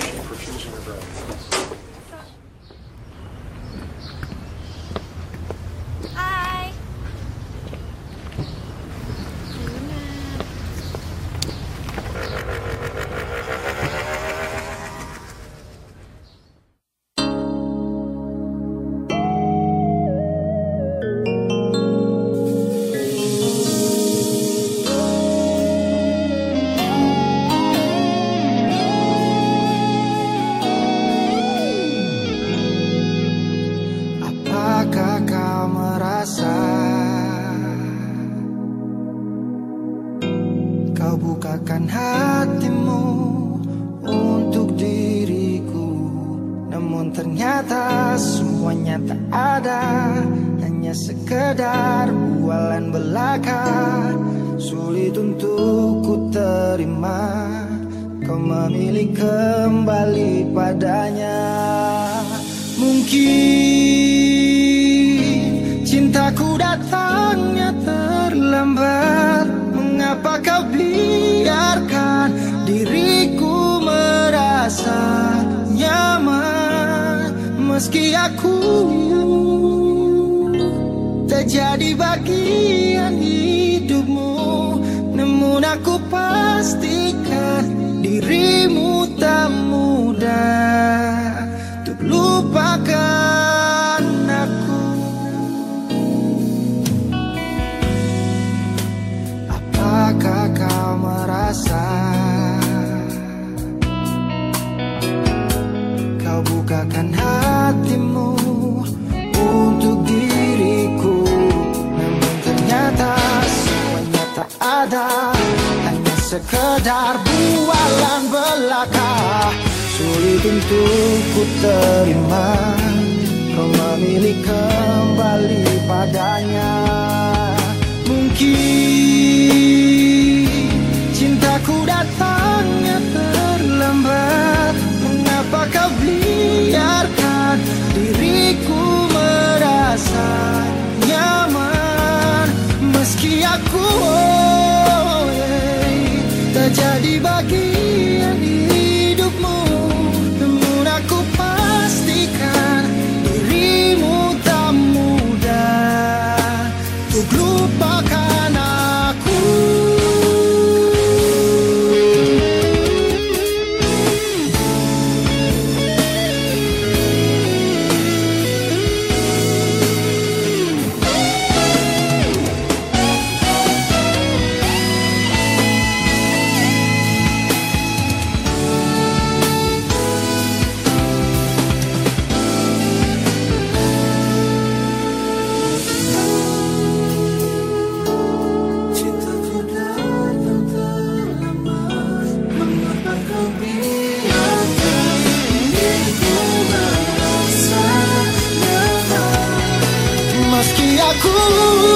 Perfusion of roads. Pernahkah kau merasa Kau bukakan hatimu Untuk diriku? Namun ternyata semuanya tak ada Hanya sekedar bualan belaka. Sulit untuk ku terima Kau memilih kembali padanya. Cintaku datangnya terlambat. Mengapa kau biarkan diriku merasa nyaman? Meski aku tak jadi bagian hidupmu Namun aku pastikan sekedar bualan belaka. Sulit untuk ku terima Kau memilih kembali padanya aku